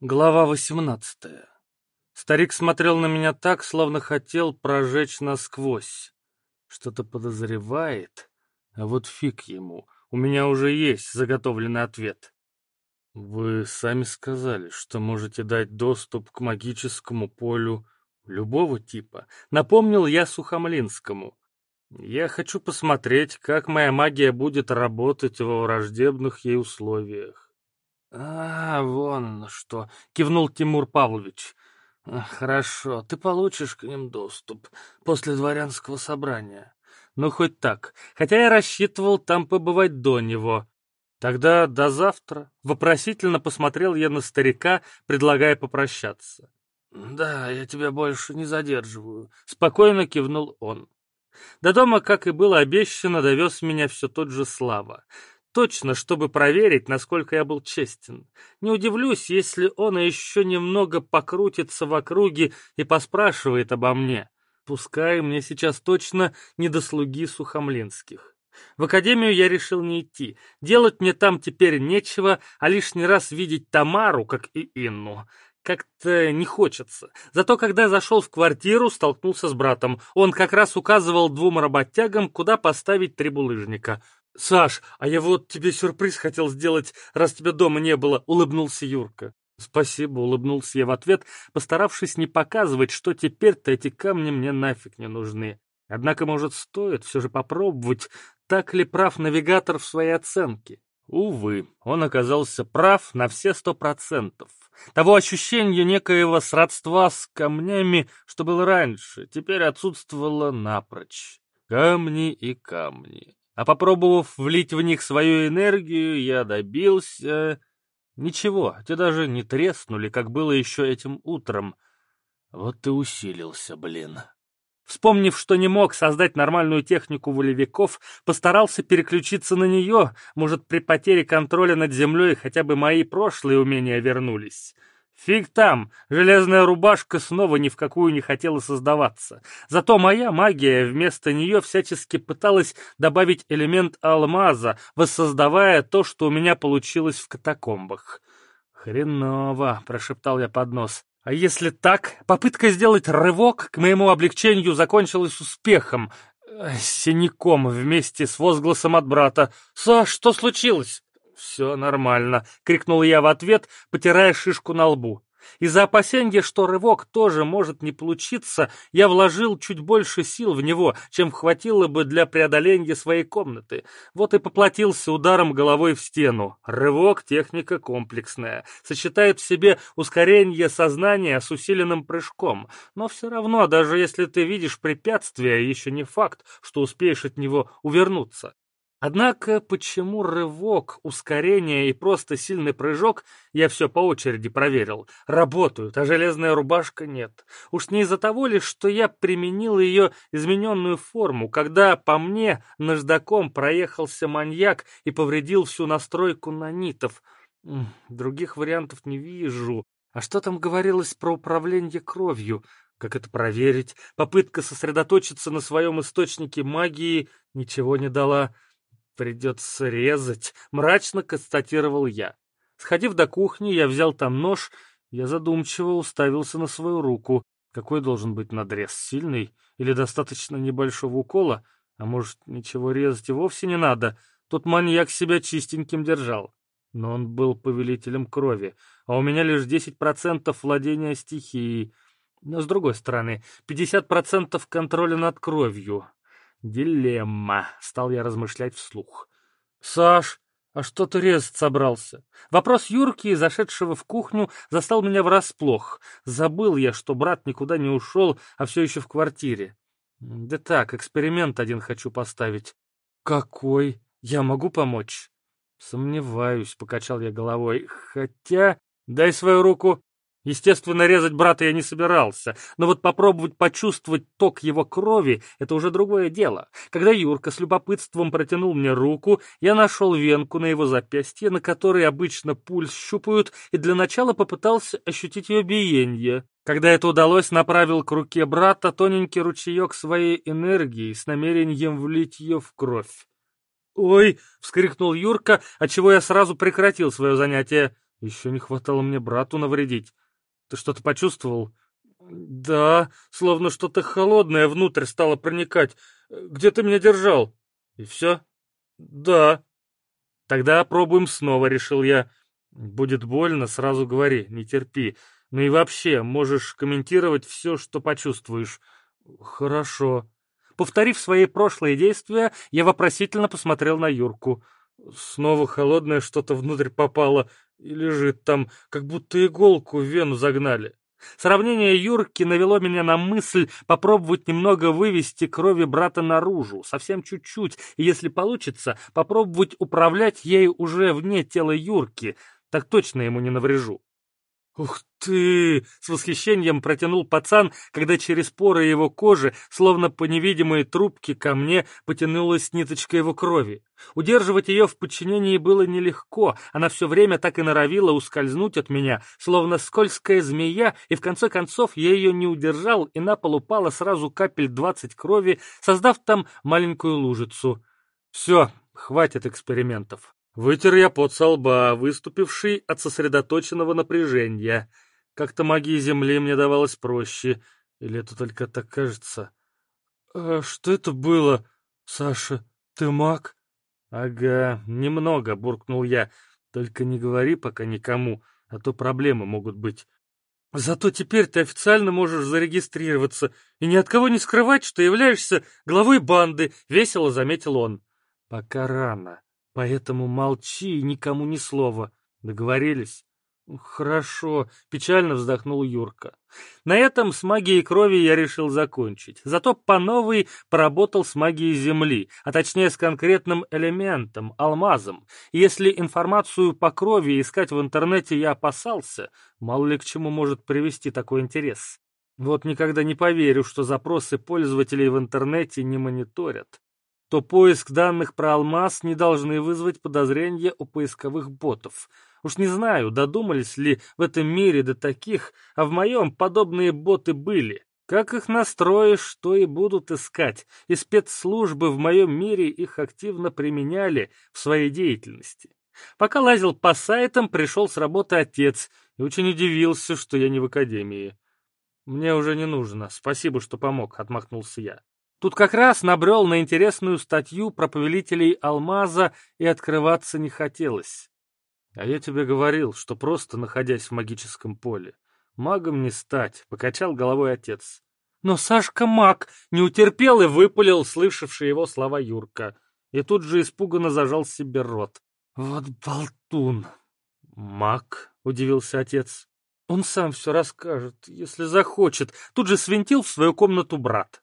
Глава восемнадцатая. Старик смотрел на меня так, словно хотел прожечь насквозь. Что-то подозревает, а вот фиг ему. У меня уже есть заготовленный ответ. Вы сами сказали, что можете дать доступ к магическому полю любого типа. Напомнил я Сухомлинскому. Я хочу посмотреть, как моя магия будет работать во враждебных ей условиях. «А, вон что!» — кивнул Тимур Павлович. «Хорошо, ты получишь к ним доступ после дворянского собрания. Ну, хоть так. Хотя я рассчитывал там побывать до него. Тогда до завтра». Вопросительно посмотрел я на старика, предлагая попрощаться. «Да, я тебя больше не задерживаю», — спокойно кивнул он. До дома, как и было обещано, довез меня все тот же Слава. Точно, чтобы проверить, насколько я был честен. Не удивлюсь, если он еще немного покрутится в округе и поспрашивает обо мне. Пускай мне сейчас точно не до слуги Сухомлинских. В академию я решил не идти. Делать мне там теперь нечего, а лишний раз видеть Тамару, как и Инну. Как-то не хочется. Зато когда зашел в квартиру, столкнулся с братом. Он как раз указывал двум работягам, куда поставить три булыжника. «Саш, а я вот тебе сюрприз хотел сделать, раз тебя дома не было», — улыбнулся Юрка. «Спасибо», — улыбнулся я в ответ, постаравшись не показывать, что теперь-то эти камни мне нафиг не нужны. Однако, может, стоит все же попробовать, так ли прав навигатор в своей оценке. Увы, он оказался прав на все сто процентов. Того ощущения некоего сродства с камнями, что было раньше, теперь отсутствовало напрочь. Камни и камни. А попробовав влить в них свою энергию, я добился... Ничего, те даже не треснули, как было еще этим утром. Вот ты усилился, блин. Вспомнив, что не мог создать нормальную технику волевиков, постарался переключиться на нее, может, при потере контроля над землей хотя бы мои прошлые умения вернулись. Фиг там, железная рубашка снова ни в какую не хотела создаваться. Зато моя магия вместо нее всячески пыталась добавить элемент алмаза, воссоздавая то, что у меня получилось в катакомбах. «Хреново», — прошептал я под нос. «А если так, попытка сделать рывок к моему облегчению закончилась успехом, э, синяком вместе с возгласом от брата. «Саш, что случилось?» «Все нормально», — крикнул я в ответ, потирая шишку на лбу. Из-за опасения, что рывок тоже может не получиться, я вложил чуть больше сил в него, чем хватило бы для преодоления своей комнаты. Вот и поплатился ударом головой в стену. Рывок — техника комплексная, сочетает в себе ускорение сознания с усиленным прыжком. Но все равно, даже если ты видишь препятствие, еще не факт, что успеешь от него увернуться. Однако, почему рывок, ускорение и просто сильный прыжок, я все по очереди проверил, работают, а железная рубашка нет. Уж не из-за того ли, что я применил ее измененную форму, когда по мне наждаком проехался маньяк и повредил всю настройку нанитов. Других вариантов не вижу. А что там говорилось про управление кровью? Как это проверить? Попытка сосредоточиться на своем источнике магии ничего не дала. «Придется резать», — мрачно констатировал я. Сходив до кухни, я взял там нож, я задумчиво уставился на свою руку. Какой должен быть надрез? Сильный или достаточно небольшого укола? А может, ничего резать и вовсе не надо? Тут маньяк себя чистеньким держал. Но он был повелителем крови, а у меня лишь 10% владения стихией. Но, с другой стороны, 50% контроля над кровью. Дилемма, стал я размышлять вслух. Саш, а что ты резать собрался? Вопрос Юрки, зашедшего в кухню, застал меня врасплох. Забыл я, что брат никуда не ушел, а все еще в квартире. Да так, эксперимент один хочу поставить. Какой? Я могу помочь? Сомневаюсь, покачал я головой. Хотя... Дай свою руку. Естественно, резать брата я не собирался, но вот попробовать почувствовать ток его крови — это уже другое дело. Когда Юрка с любопытством протянул мне руку, я нашел венку на его запястье, на которой обычно пульс щупают, и для начала попытался ощутить ее биение. Когда это удалось, направил к руке брата тоненький ручеек своей энергии с намерением влить ее в кровь. «Ой!» — вскрикнул Юрка, отчего я сразу прекратил свое занятие. Еще не хватало мне брату навредить. Ты что-то почувствовал? Да, словно что-то холодное внутрь стало проникать. Где ты меня держал? И все? Да. Тогда пробуем снова, решил я. Будет больно, сразу говори, не терпи. Ну и вообще, можешь комментировать все, что почувствуешь. Хорошо. Повторив свои прошлые действия, я вопросительно посмотрел на Юрку. Снова холодное что-то внутрь попало и лежит там, как будто иголку в вену загнали. Сравнение Юрки навело меня на мысль попробовать немного вывести крови брата наружу, совсем чуть-чуть, и если получится, попробовать управлять ею уже вне тела Юрки, так точно ему не наврежу. «Ух ты!» — с восхищением протянул пацан, когда через поры его кожи, словно по невидимой трубке, ко мне потянулась ниточка его крови. Удерживать ее в подчинении было нелегко, она все время так и норовила ускользнуть от меня, словно скользкая змея, и в конце концов я ее не удержал, и на пол упало сразу капель двадцать крови, создав там маленькую лужицу. Все, хватит экспериментов. Вытер я пот со лба, выступивший от сосредоточенного напряжения. Как-то магии Земли мне давалось проще. Или это только так кажется? «А что это было, Саша? Ты маг?» «Ага, немного», — буркнул я. «Только не говори пока никому, а то проблемы могут быть». «Зато теперь ты официально можешь зарегистрироваться и ни от кого не скрывать, что являешься главой банды», — весело заметил он. «Пока рано. Поэтому молчи и никому ни слова. Договорились? Хорошо, печально вздохнул Юрка. На этом с магией крови я решил закончить. Зато по новой поработал с магией земли, а точнее с конкретным элементом, алмазом. Если информацию по крови искать в интернете я опасался, мало ли к чему может привести такой интерес. Вот никогда не поверю, что запросы пользователей в интернете не мониторят то поиск данных про алмаз не должны вызвать подозрения у поисковых ботов. Уж не знаю, додумались ли в этом мире до таких, а в моем подобные боты были. Как их настроишь, то и будут искать, и спецслужбы в моем мире их активно применяли в своей деятельности. Пока лазил по сайтам, пришел с работы отец и очень удивился, что я не в академии. «Мне уже не нужно, спасибо, что помог», — отмахнулся я. Тут как раз набрел на интересную статью про повелителей алмаза и открываться не хотелось. А я тебе говорил, что просто находясь в магическом поле. Магом не стать, покачал головой отец. Но Сашка маг не утерпел и выпалил слышавший его слова Юрка. И тут же испуганно зажал себе рот. Вот болтун. Маг, удивился отец. Он сам все расскажет, если захочет. Тут же свинтил в свою комнату брат.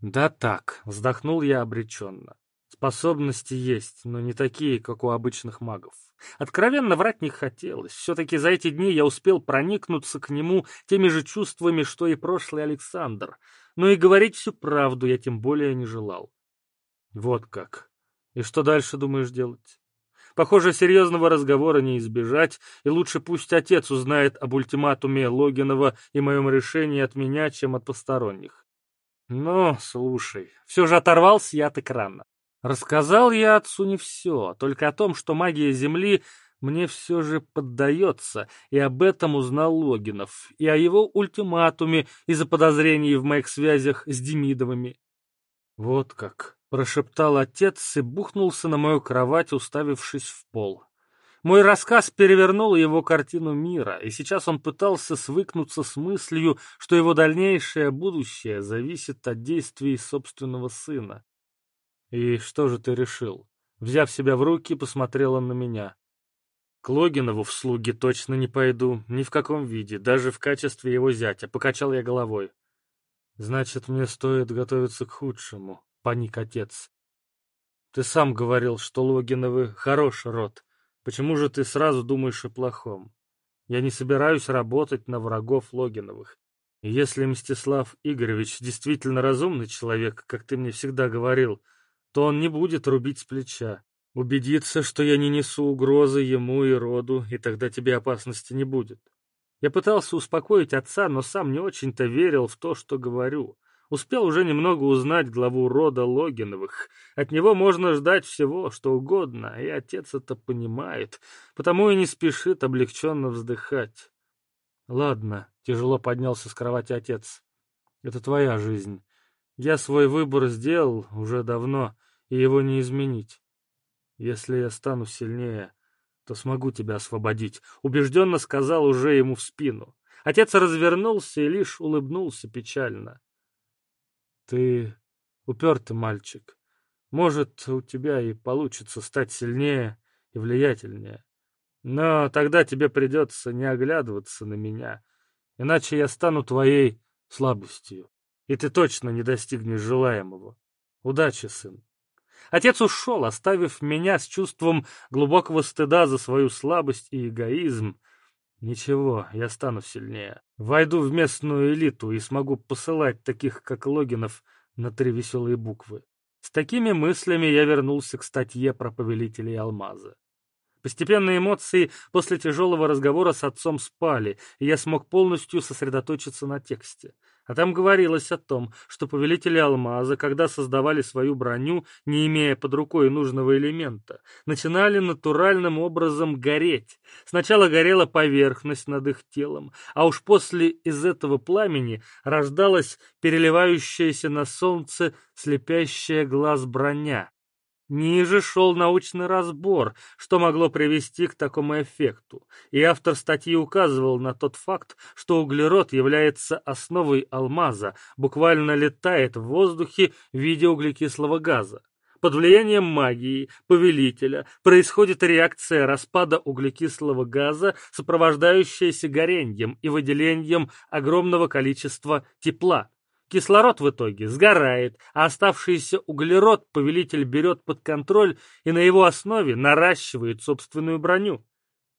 «Да так», — вздохнул я обреченно. «Способности есть, но не такие, как у обычных магов. Откровенно врать не хотелось. Все-таки за эти дни я успел проникнуться к нему теми же чувствами, что и прошлый Александр. Но и говорить всю правду я тем более не желал. Вот как. И что дальше думаешь делать? Похоже, серьезного разговора не избежать, и лучше пусть отец узнает об ультиматуме Логинова и моем решении от меня, чем от посторонних. Ну, слушай, все же оторвался я от экрана. Рассказал я отцу не все, только о том, что магия Земли мне все же поддается, и об этом узнал Логинов, и о его ультиматуме из-за подозрений в моих связях с Демидовыми. Вот как, прошептал отец и бухнулся на мою кровать, уставившись в пол. Мой рассказ перевернул его картину мира, и сейчас он пытался свыкнуться с мыслью, что его дальнейшее будущее зависит от действий собственного сына. «И что же ты решил?» Взяв себя в руки, посмотрел он на меня. «К Логинову в слуги точно не пойду, ни в каком виде, даже в качестве его зятя», — покачал я головой. «Значит, мне стоит готовиться к худшему», — паник отец. «Ты сам говорил, что Логиновы — хороший род. Почему же ты сразу думаешь о плохом? Я не собираюсь работать на врагов Логиновых. И если Мстислав Игоревич действительно разумный человек, как ты мне всегда говорил, то он не будет рубить с плеча. Убедиться, что я не несу угрозы ему и роду, и тогда тебе опасности не будет. Я пытался успокоить отца, но сам не очень-то верил в то, что говорю. Успел уже немного узнать главу рода Логиновых. От него можно ждать всего, что угодно, и отец это понимает, потому и не спешит облегченно вздыхать. Ладно, тяжело поднялся с кровати отец. Это твоя жизнь. Я свой выбор сделал уже давно, и его не изменить. Если я стану сильнее, то смогу тебя освободить, убежденно сказал уже ему в спину. Отец развернулся и лишь улыбнулся печально. Ты упертый мальчик. Может, у тебя и получится стать сильнее и влиятельнее. Но тогда тебе придется не оглядываться на меня, иначе я стану твоей слабостью, и ты точно не достигнешь желаемого. Удачи, сын. Отец ушел, оставив меня с чувством глубокого стыда за свою слабость и эгоизм, Ничего, я стану сильнее. Войду в местную элиту и смогу посылать таких, как Логинов, на три веселые буквы. С такими мыслями я вернулся к статье про повелителей алмаза. Постепенно эмоции после тяжелого разговора с отцом спали, и я смог полностью сосредоточиться на тексте. А там говорилось о том, что повелители алмаза, когда создавали свою броню, не имея под рукой нужного элемента, начинали натуральным образом гореть. Сначала горела поверхность над их телом, а уж после из этого пламени рождалась переливающаяся на солнце слепящая глаз броня. Ниже шел научный разбор, что могло привести к такому эффекту, и автор статьи указывал на тот факт, что углерод является основой алмаза, буквально летает в воздухе в виде углекислого газа. Под влиянием магии, повелителя, происходит реакция распада углекислого газа, сопровождающаяся горением и выделением огромного количества тепла. Кислород в итоге сгорает, а оставшийся углерод повелитель берет под контроль и на его основе наращивает собственную броню.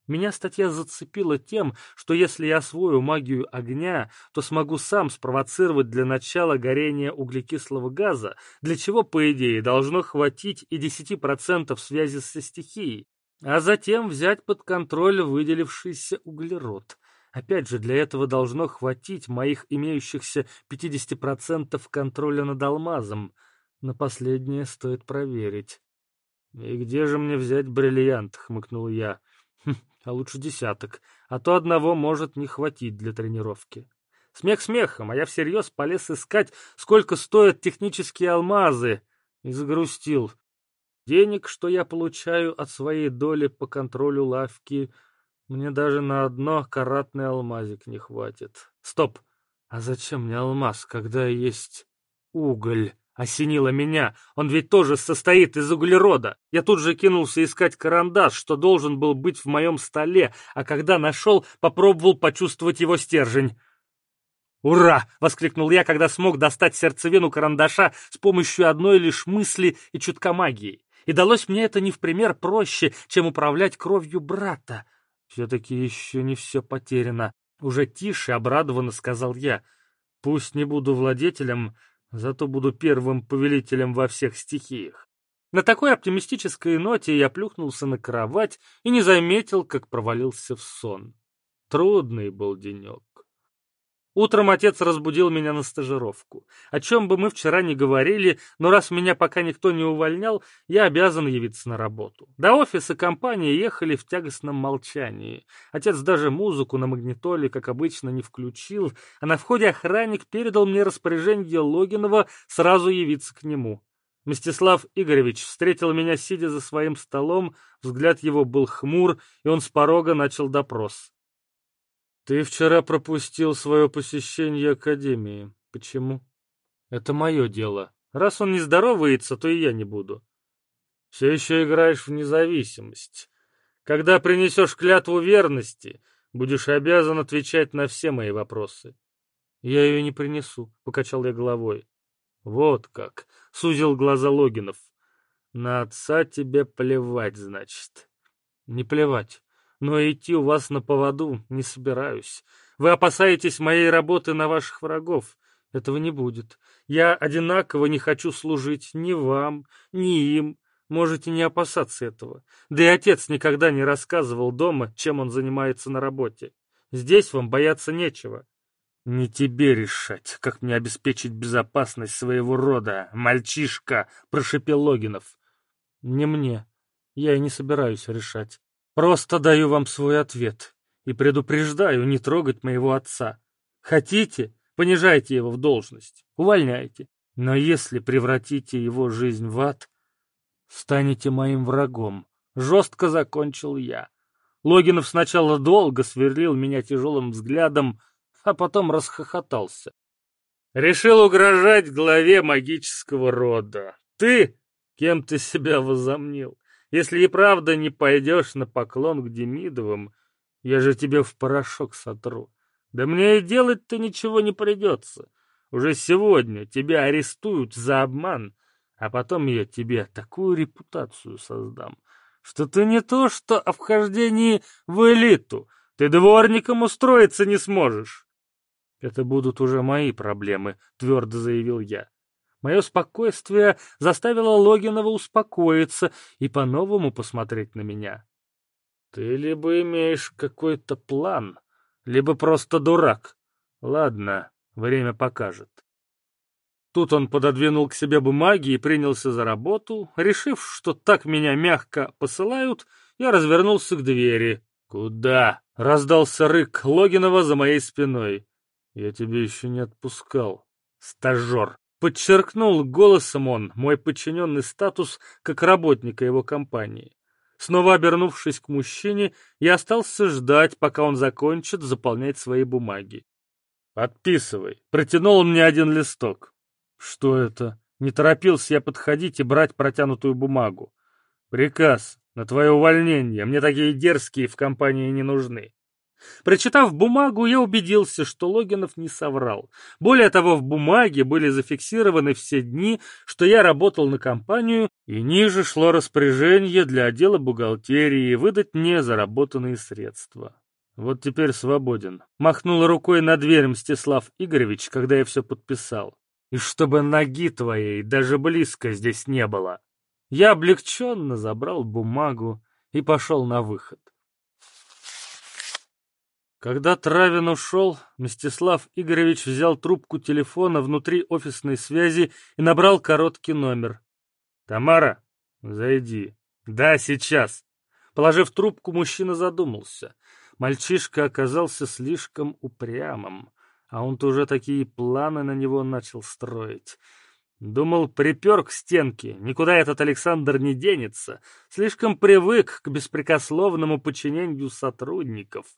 Меня статья зацепила тем, что если я освою магию огня, то смогу сам спровоцировать для начала горения углекислого газа, для чего, по идее, должно хватить и 10% связи со стихией, а затем взять под контроль выделившийся углерод. Опять же, для этого должно хватить моих имеющихся 50% контроля над алмазом. На последнее стоит проверить. «И где же мне взять бриллиант?» — хмыкнул я. «Хм, «А лучше десяток, а то одного может не хватить для тренировки». Смех смехом, а я всерьез полез искать, сколько стоят технические алмазы, и загрустил. Денег, что я получаю от своей доли по контролю лавки, мне даже на одно каратный алмазик не хватит. Стоп! А зачем мне алмаз, когда есть уголь? Осенило меня. Он ведь тоже состоит из углерода. Я тут же кинулся искать карандаш, что должен был быть в моем столе, а когда нашел, попробовал почувствовать его стержень. «Ура!» — воскликнул я, когда смог достать сердцевину карандаша с помощью одной лишь мысли и чутка магии. И далось мне это не в пример проще, чем управлять кровью брата. Все-таки еще не все потеряно. Уже тише, обрадованно сказал я. Пусть не буду владетелем, зато буду первым повелителем во всех стихиях. На такой оптимистической ноте я плюхнулся на кровать и не заметил, как провалился в сон. Трудный был денек. Утром отец разбудил меня на стажировку. О чем бы мы вчера ни говорили, но раз меня пока никто не увольнял, я обязан явиться на работу. До офиса компании ехали в тягостном молчании. Отец даже музыку на магнитоле, как обычно, не включил, а на входе охранник передал мне распоряжение Логинова сразу явиться к нему. Мстислав Игоревич встретил меня, сидя за своим столом, взгляд его был хмур, и он с порога начал допрос. Ты вчера пропустил свое посещение Академии. Почему? Это мое дело. Раз он не здоровается, то и я не буду. Все еще играешь в независимость. Когда принесешь клятву верности, будешь обязан отвечать на все мои вопросы. Я ее не принесу, покачал я головой. Вот как, сузил глаза Логинов. На отца тебе плевать, значит. Не плевать но идти у вас на поводу не собираюсь. Вы опасаетесь моей работы на ваших врагов. Этого не будет. Я одинаково не хочу служить ни вам, ни им. Можете не опасаться этого. Да и отец никогда не рассказывал дома, чем он занимается на работе. Здесь вам бояться нечего. «Не тебе решать, как мне обеспечить безопасность своего рода, мальчишка!» — прошепел Логинов. «Не мне. Я и не собираюсь решать. Просто даю вам свой ответ и предупреждаю не трогать моего отца. Хотите, понижайте его в должность, увольняйте. Но если превратите его жизнь в ад, станете моим врагом. Жестко закончил я. Логинов сначала долго сверлил меня тяжелым взглядом, а потом расхохотался. Решил угрожать главе магического рода. Ты? Кем ты себя возомнил? Если и правда не пойдешь на поклон к Демидовым, я же тебе в порошок сотру. Да мне и делать-то ничего не придется. Уже сегодня тебя арестуют за обман, а потом я тебе такую репутацию создам, что ты не то что о вхождении в элиту, ты дворником устроиться не сможешь. Это будут уже мои проблемы, твердо заявил я. Мое спокойствие заставило Логинова успокоиться и по-новому посмотреть на меня. Ты либо имеешь какой-то план, либо просто дурак. Ладно, время покажет. Тут он пододвинул к себе бумаги и принялся за работу. Решив, что так меня мягко посылают, я развернулся к двери. «Куда?» — раздался рык Логинова за моей спиной. «Я тебя еще не отпускал, стажер!» Подчеркнул голосом он мой подчиненный статус как работника его компании. Снова обернувшись к мужчине, я остался ждать, пока он закончит заполнять свои бумаги. «Подписывай!» Протянул он мне один листок. «Что это?» Не торопился я подходить и брать протянутую бумагу. «Приказ на твое увольнение. Мне такие дерзкие в компании не нужны». Прочитав бумагу, я убедился, что Логинов не соврал. Более того, в бумаге были зафиксированы все дни, что я работал на компанию, и ниже шло распоряжение для отдела бухгалтерии выдать мне заработанные средства. Вот теперь свободен. Махнул рукой на дверь Мстислав Игоревич, когда я все подписал. И чтобы ноги твоей даже близко здесь не было. Я облегченно забрал бумагу и пошел на выход. Когда Травин ушел, Мстислав Игоревич взял трубку телефона внутри офисной связи и набрал короткий номер. «Тамара, зайди». «Да, сейчас». Положив трубку, мужчина задумался. Мальчишка оказался слишком упрямым, а он-то уже такие планы на него начал строить. Думал, припер к стенке, никуда этот Александр не денется, слишком привык к беспрекословному подчинению сотрудников —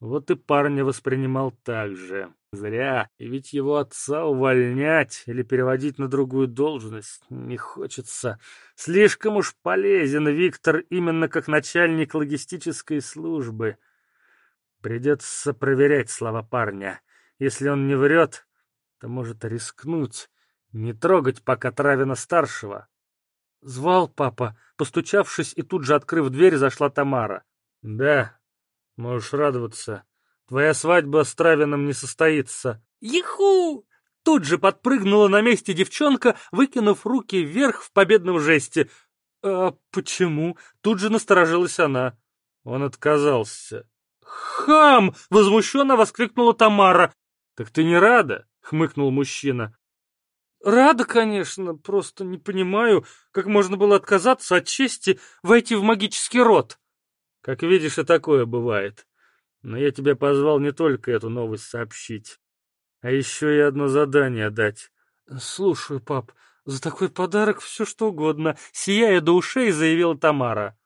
вот и парня воспринимал так же. Зря, и ведь его отца увольнять или переводить на другую должность не хочется. Слишком уж полезен Виктор именно как начальник логистической службы. Придется проверять слова парня. Если он не врет, то может рискнуть, не трогать пока Травина-старшего. Звал папа, постучавшись и тут же открыв дверь, зашла Тамара. «Да, Можешь радоваться. Твоя свадьба с Травином не состоится. Иху! Тут же подпрыгнула на месте девчонка, выкинув руки вверх в победном жесте. «А почему?» Тут же насторожилась она. Он отказался. «Хам!» — возмущенно воскликнула Тамара. «Так ты не рада?» — хмыкнул мужчина. «Рада, конечно, просто не понимаю, как можно было отказаться от чести войти в магический род». Как видишь, и такое бывает. Но я тебя позвал не только эту новость сообщить, а еще и одно задание дать. Слушаю, пап, за такой подарок все что угодно, сияя до ушей, заявила Тамара.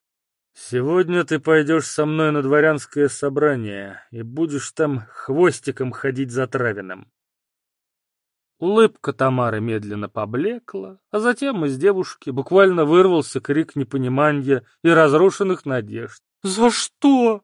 Сегодня ты пойдешь со мной на дворянское собрание и будешь там хвостиком ходить за Травиным. Улыбка Тамары медленно поблекла, а затем из девушки буквально вырвался крик непонимания и разрушенных надежд. «За что?»